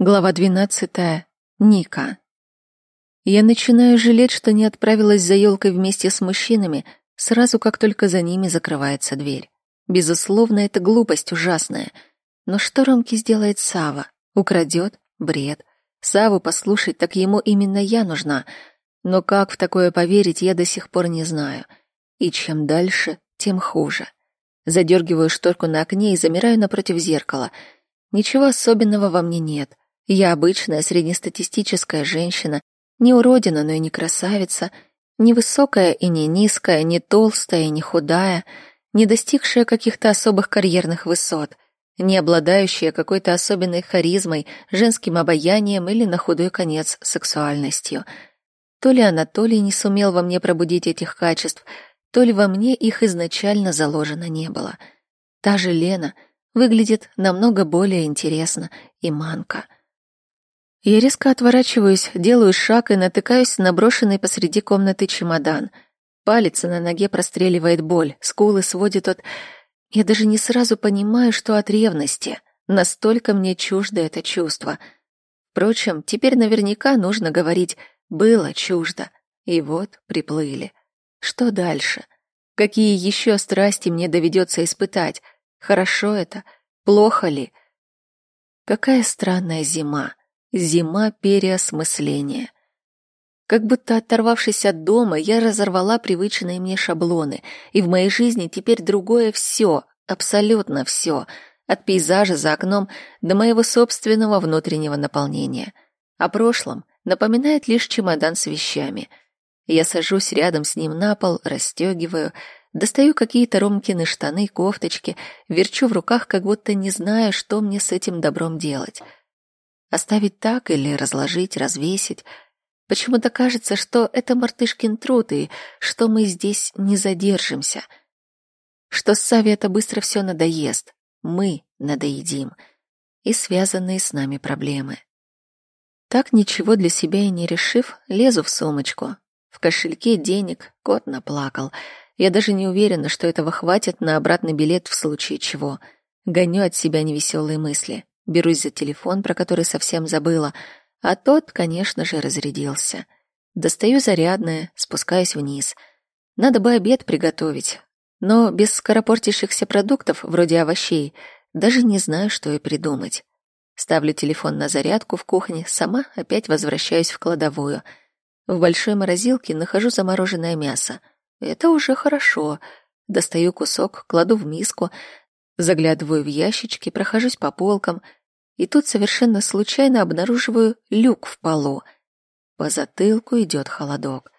Глава 12. Ника. Я начинаю жалеть, что не отправилась за елкой вместе с мужчинами, сразу как только за ними закрывается дверь. Безусловно, это глупость ужасная. Но что Ромки сделает Сава? Украдет? Бред. Саву послушать, так ему именно я нужна. Но как в такое поверить, я до сих пор не знаю. И чем дальше, тем хуже. Задергиваю шторку на окне и замираю напротив зеркала. Ничего особенного во мне нет — я обычная среднестатистическая женщина, не уродина, но и не красавица, не высокая и не низкая, не толстая и не худая, не достигшая каких-то особых карьерных высот, не обладающая какой-то особенной харизмой, женским обаянием или на худой конец сексуальностью. То ли Анатолий не сумел во мне пробудить этих качеств, то ли во мне их изначально заложено не было. Та же Лена выглядит намного более интересно и манка — я резко отворачиваюсь, делаю шаг и натыкаюсь на брошенный посреди комнаты чемодан. Палец на ноге простреливает боль, скулы сводит от... Я даже не сразу понимаю, что от ревности. Настолько мне чуждо это чувство. Впрочем, теперь наверняка нужно говорить «было чуждо». И вот приплыли. Что дальше? Какие еще страсти мне доведется испытать? Хорошо это? Плохо ли? Какая странная зима. Зима переосмысления. Как будто оторвавшись от дома, я разорвала привычные мне шаблоны, и в моей жизни теперь другое все, абсолютно все, от пейзажа за окном до моего собственного внутреннего наполнения. О прошлом напоминает лишь чемодан с вещами. Я сажусь рядом с ним на пол, расстегиваю, достаю какие-то Ромкины штаны, кофточки, верчу в руках, как будто не знаю, что мне с этим добром делать — Оставить так или разложить, развесить? Почему-то кажется, что это мартышкин труд и что мы здесь не задержимся. Что с это быстро все надоест. Мы надоедим. И связанные с нами проблемы. Так ничего для себя и не решив, лезу в сумочку. В кошельке денег, кот наплакал. Я даже не уверена, что этого хватит на обратный билет в случае чего. Гоню от себя невеселые мысли. Берусь за телефон, про который совсем забыла, а тот, конечно же, разрядился. Достаю зарядное, спускаюсь вниз. Надо бы обед приготовить, но без скоропортящихся продуктов, вроде овощей, даже не знаю, что и придумать. Ставлю телефон на зарядку в кухне, сама опять возвращаюсь в кладовую. В большой морозилке нахожу замороженное мясо. Это уже хорошо. Достаю кусок, кладу в миску, заглядываю в ящички, прохожусь по полкам — и тут совершенно случайно обнаруживаю люк в полу. По затылку идет холодок.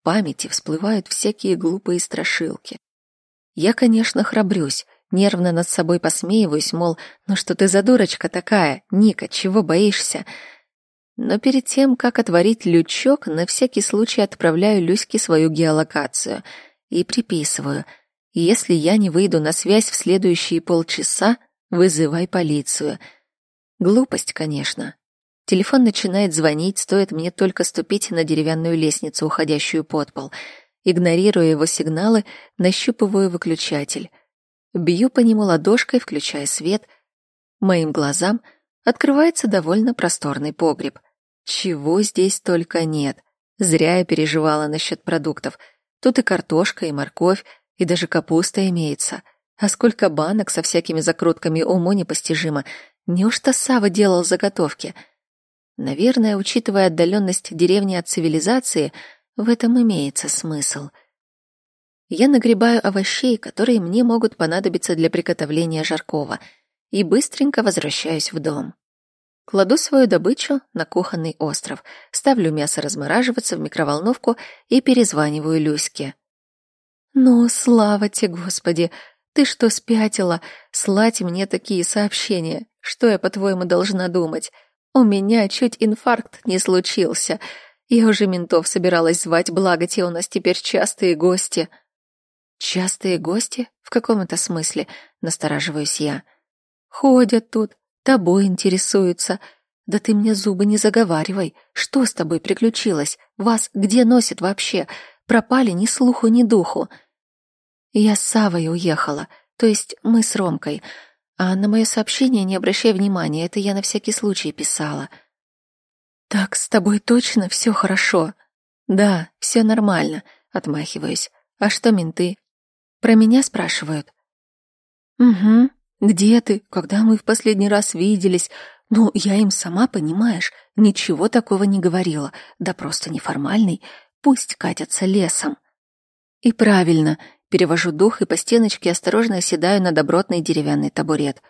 В памяти всплывают всякие глупые страшилки. Я, конечно, храбрюсь, нервно над собой посмеиваюсь, мол, ну что ты за дурочка такая, Ника, чего боишься? Но перед тем, как отворить лючок, на всякий случай отправляю Люське свою геолокацию и приписываю. Если я не выйду на связь в следующие полчаса, вызывай полицию — Глупость, конечно. Телефон начинает звонить, стоит мне только ступить на деревянную лестницу, уходящую под пол. Игнорируя его сигналы, нащупываю выключатель. Бью по нему ладошкой, включая свет. Моим глазам открывается довольно просторный погреб. Чего здесь только нет. Зря я переживала насчет продуктов. Тут и картошка, и морковь, и даже капуста имеется. А сколько банок со всякими закрутками уму непостижимо — Неужто Сава делал заготовки? Наверное, учитывая отдаленность деревни от цивилизации, в этом имеется смысл. Я нагребаю овощей, которые мне могут понадобиться для приготовления жаркого, и быстренько возвращаюсь в дом. Кладу свою добычу на кухонный остров, ставлю мясо размораживаться в микроволновку и перезваниваю Люське. «Ну, слава тебе, Господи! Ты что, спятила? Слать мне такие сообщения? Что я, по-твоему, должна думать? У меня чуть инфаркт не случился. Я уже ментов собиралась звать, благо те у нас теперь частые гости. Частые гости? В каком это смысле? Настораживаюсь я. Ходят тут, тобой интересуются. Да ты мне зубы не заговаривай. Что с тобой приключилось? Вас где носит вообще? Пропали ни слуху, ни духу. Я с Савой уехала, то есть мы с Ромкой. А на мое сообщение не обращай внимания, это я на всякий случай писала. Так, с тобой точно все хорошо? Да, все нормально, отмахиваюсь. А что менты? Про меня спрашивают? Угу. Где ты? Когда мы в последний раз виделись? Ну, я им сама, понимаешь, ничего такого не говорила. Да просто неформальный. Пусть катятся лесом. И правильно, перевожу дух и по стеночке осторожно оседаю на добротный деревянный табурет.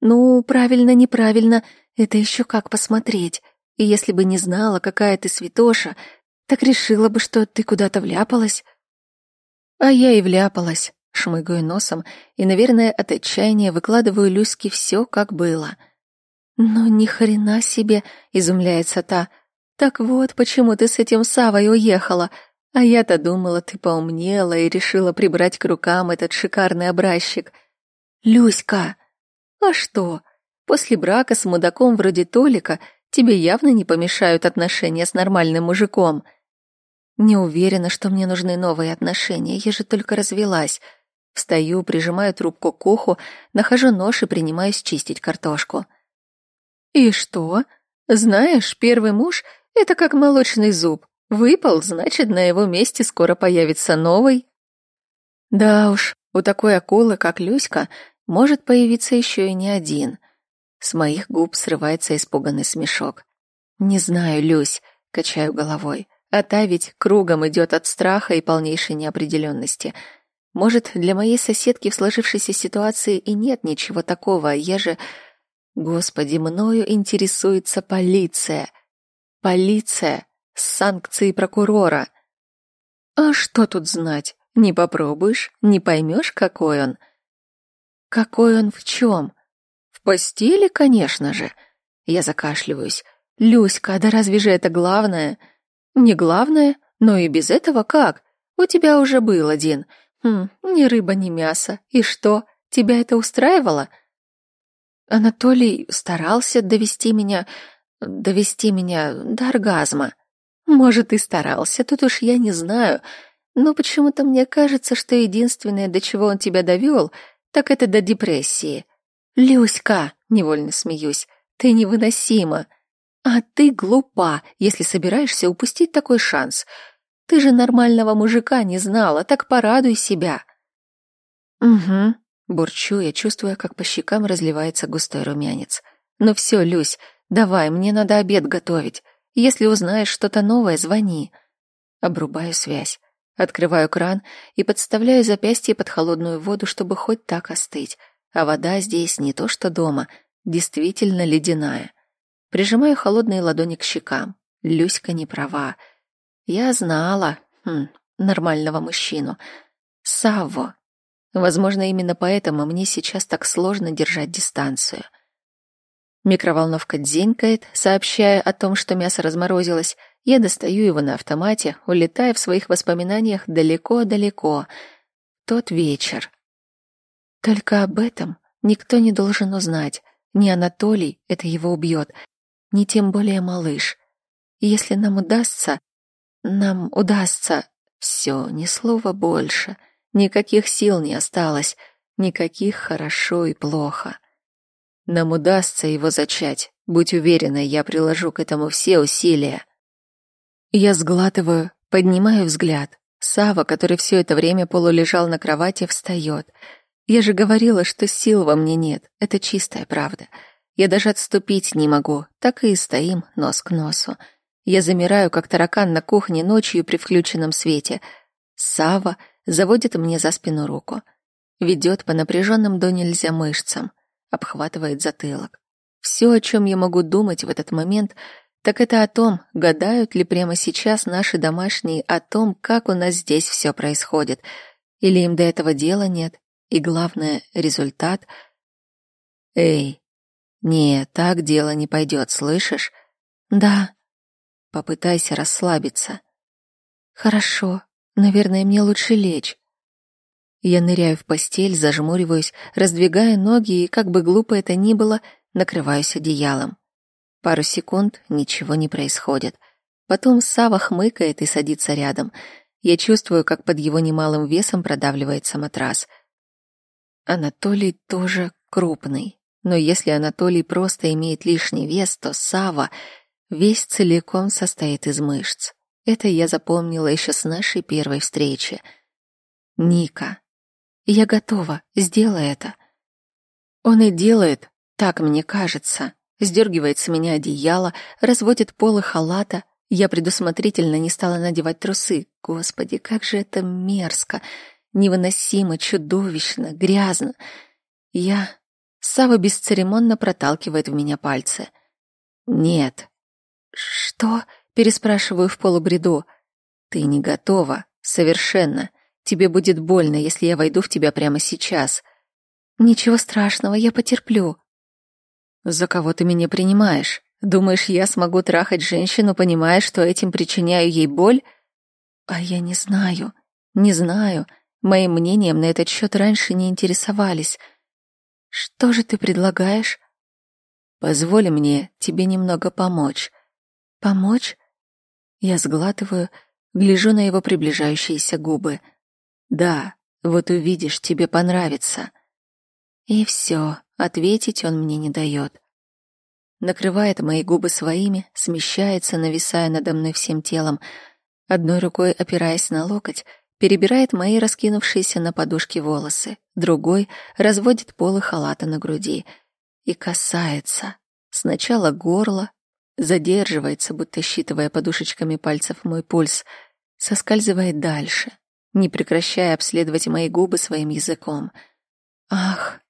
Ну, правильно, неправильно, это еще как посмотреть. И если бы не знала, какая ты святоша, так решила бы, что ты куда-то вляпалась. А я и вляпалась, шмыгаю носом и, наверное, от отчаяния выкладываю Люське все, как было. «Ну, ни хрена себе!» — изумляется та. «Так вот, почему ты с этим Савой уехала. А я-то думала, ты поумнела и решила прибрать к рукам этот шикарный образчик. Люська! А что? После брака с мудаком вроде Толика тебе явно не помешают отношения с нормальным мужиком. Не уверена, что мне нужны новые отношения, я же только развелась». Встаю, прижимаю трубку к уху, нахожу нож и принимаюсь чистить картошку. «И что? Знаешь, первый муж — это как молочный зуб. Выпал, значит, на его месте скоро появится новый». Да уж, у такой акулы, как Люська, может появиться еще и не один. С моих губ срывается испуганный смешок. «Не знаю, Люсь», — качаю головой, «а та ведь кругом идет от страха и полнейшей неопределенности. Может, для моей соседки в сложившейся ситуации и нет ничего такого, я же Господи, мною интересуется полиция. Полиция с санкцией прокурора. А что тут знать? Не попробуешь, не поймешь, какой он. Какой он в чем? В постели, конечно же. Я закашливаюсь. Люська, да разве же это главное? Не главное, но и без этого как? У тебя уже был один. Хм, ни рыба, ни мясо. И что, тебя это устраивало? — Анатолий старался довести меня... довести меня до оргазма. Может, и старался, тут уж я не знаю. Но почему-то мне кажется, что единственное, до чего он тебя довел, так это до депрессии. «Люська!» — невольно смеюсь. «Ты невыносима. А ты глупа, если собираешься упустить такой шанс. Ты же нормального мужика не знала, так порадуй себя». «Угу», Бурчу я, чувствуя, как по щекам разливается густой румянец. «Ну все, Люсь, давай, мне надо обед готовить. Если узнаешь что-то новое, звони». Обрубаю связь. Открываю кран и подставляю запястье под холодную воду, чтобы хоть так остыть. А вода здесь не то что дома, действительно ледяная. Прижимаю холодные ладони к щекам. Люська не права. Я знала, хм, нормального мужчину. Савво, Возможно, именно поэтому мне сейчас так сложно держать дистанцию. Микроволновка дзенькает, сообщая о том, что мясо разморозилось. Я достаю его на автомате, улетая в своих воспоминаниях далеко-далеко. Тот вечер. Только об этом никто не должен узнать. Ни Анатолий, это его убьет, ни тем более малыш. если нам удастся, нам удастся все, ни слова больше — Никаких сил не осталось, никаких хорошо и плохо. Нам удастся его зачать. Будь уверена, я приложу к этому все усилия. Я сглатываю, поднимаю взгляд. Сава, который все это время полулежал на кровати, встает. Я же говорила, что сил во мне нет. Это чистая правда. Я даже отступить не могу. Так и стоим нос к носу. Я замираю, как таракан на кухне ночью при включенном свете. Сава заводит мне за спину руку, ведет по напряженным до нельзя мышцам, обхватывает затылок. Все, о чем я могу думать в этот момент, так это о том, гадают ли прямо сейчас наши домашние о том, как у нас здесь все происходит, или им до этого дела нет, и главное, результат. Эй, не, так дело не пойдет, слышишь? Да. Попытайся расслабиться. Хорошо. Наверное, мне лучше лечь. Я ныряю в постель, зажмуриваюсь, раздвигая ноги и, как бы глупо это ни было, накрываюсь одеялом. Пару секунд ничего не происходит. Потом Сава хмыкает и садится рядом. Я чувствую, как под его немалым весом продавливается матрас. Анатолий тоже крупный. Но если Анатолий просто имеет лишний вес, то Сава весь целиком состоит из мышц. Это я запомнила еще с нашей первой встречи. Ника. Я готова, сделай это. Он и делает, так мне кажется. Сдергивает с меня одеяло, разводит полы халата. Я предусмотрительно не стала надевать трусы. Господи, как же это мерзко, невыносимо, чудовищно, грязно. Я... Сава бесцеремонно проталкивает в меня пальцы. «Нет». «Что?» — переспрашиваю в полубреду. «Ты не готова. Совершенно. Тебе будет больно, если я войду в тебя прямо сейчас». «Ничего страшного, я потерплю». «За кого ты меня принимаешь? Думаешь, я смогу трахать женщину, понимая, что этим причиняю ей боль?» «А я не знаю. Не знаю. Моим мнением на этот счет раньше не интересовались». Что же ты предлагаешь? Позволь мне тебе немного помочь. Помочь? Я сглатываю, гляжу на его приближающиеся губы. Да, вот увидишь, тебе понравится. И все, ответить он мне не дает. Накрывает мои губы своими, смещается, нависая надо мной всем телом, одной рукой опираясь на локоть, перебирает мои раскинувшиеся на подушке волосы, другой разводит полы халата на груди и касается сначала горла, задерживается, будто считывая подушечками пальцев мой пульс, соскальзывает дальше, не прекращая обследовать мои губы своим языком. Ах,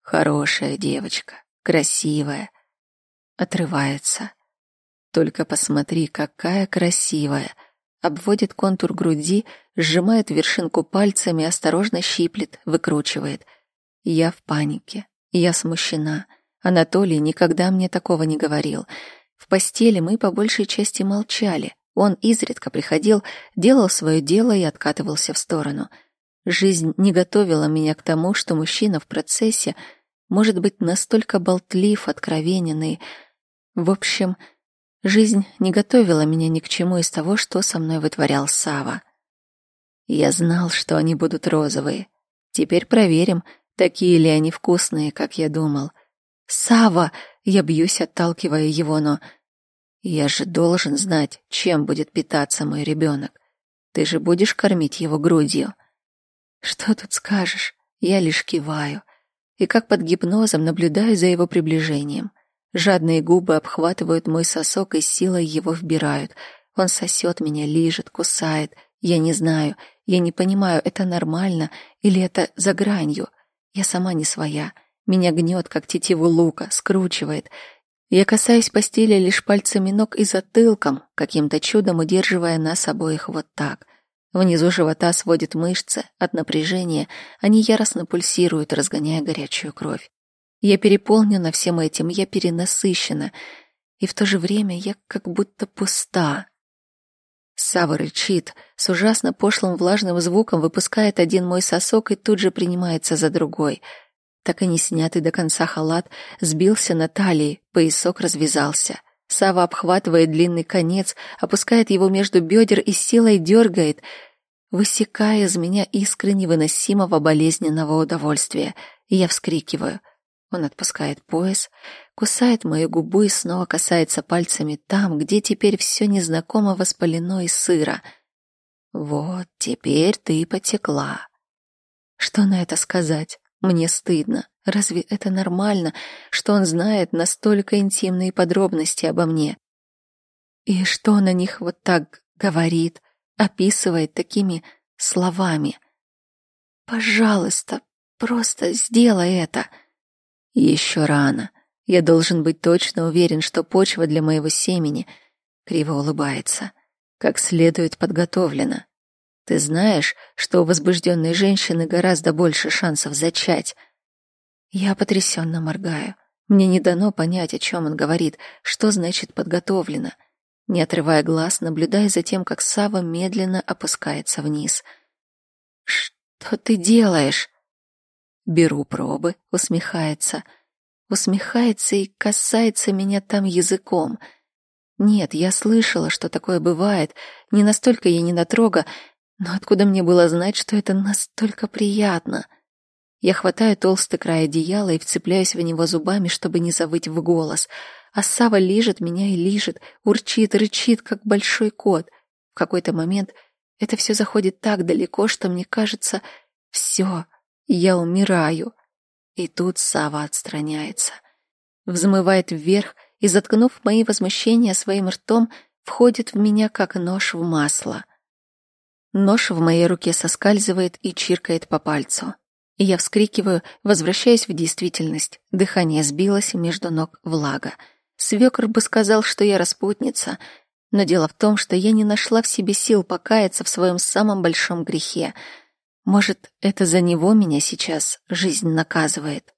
хорошая девочка, красивая, отрывается. Только посмотри, какая красивая — обводит контур груди, сжимает вершинку пальцами, осторожно щиплет, выкручивает. Я в панике. Я смущена. Анатолий никогда мне такого не говорил. В постели мы по большей части молчали. Он изредка приходил, делал свое дело и откатывался в сторону. Жизнь не готовила меня к тому, что мужчина в процессе может быть настолько болтлив, откровенен и... В общем, Жизнь не готовила меня ни к чему из того, что со мной вытворял Сава. Я знал, что они будут розовые. Теперь проверим, такие ли они вкусные, как я думал. Сава, я бьюсь, отталкивая его, но я же должен знать, чем будет питаться мой ребенок. Ты же будешь кормить его грудью. Что тут скажешь? Я лишь киваю и как под гипнозом наблюдаю за его приближением. Жадные губы обхватывают мой сосок и силой его вбирают. Он сосет меня, лижет, кусает. Я не знаю, я не понимаю, это нормально или это за гранью. Я сама не своя. Меня гнет, как тетиву лука, скручивает. Я касаюсь постели лишь пальцами ног и затылком, каким-то чудом удерживая нас обоих вот так. Внизу живота сводит мышцы, от напряжения они яростно пульсируют, разгоняя горячую кровь. Я переполнена всем этим, я перенасыщена, и в то же время я как будто пуста. Сава рычит, с ужасно пошлым влажным звуком выпускает один мой сосок и тут же принимается за другой. Так и не снятый до конца халат сбился на талии, поясок развязался. Сава обхватывает длинный конец, опускает его между бедер и силой дергает, высекая из меня искры невыносимого болезненного удовольствия. Я вскрикиваю — он отпускает пояс, кусает мою губу и снова касается пальцами там, где теперь все незнакомо воспалено и сыро. Вот теперь ты потекла. Что на это сказать? Мне стыдно. Разве это нормально, что он знает настолько интимные подробности обо мне? И что на них вот так говорит, описывает такими словами? Пожалуйста, просто сделай это. Еще рано. Я должен быть точно уверен, что почва для моего семени криво улыбается, как следует подготовлена. Ты знаешь, что у возбужденной женщины гораздо больше шансов зачать. Я потрясенно моргаю. Мне не дано понять, о чем он говорит, что значит подготовлено. Не отрывая глаз, наблюдая за тем, как Сава медленно опускается вниз. «Что ты делаешь?» Беру пробы, усмехается. Усмехается и касается меня там языком. Нет, я слышала, что такое бывает. Не настолько я не натрога, но откуда мне было знать, что это настолько приятно? Я хватаю толстый край одеяла и вцепляюсь в него зубами, чтобы не завыть в голос. А Сава лижет меня и лижет, урчит, рычит, как большой кот. В какой-то момент это все заходит так далеко, что мне кажется, все, я умираю. И тут Сава отстраняется. Взмывает вверх и, заткнув мои возмущения своим ртом, входит в меня, как нож в масло. Нож в моей руке соскальзывает и чиркает по пальцу. Я вскрикиваю, возвращаясь в действительность. Дыхание сбилось, между ног влага. Свекр бы сказал, что я распутница, но дело в том, что я не нашла в себе сил покаяться в своем самом большом грехе. Может, это за него меня сейчас жизнь наказывает.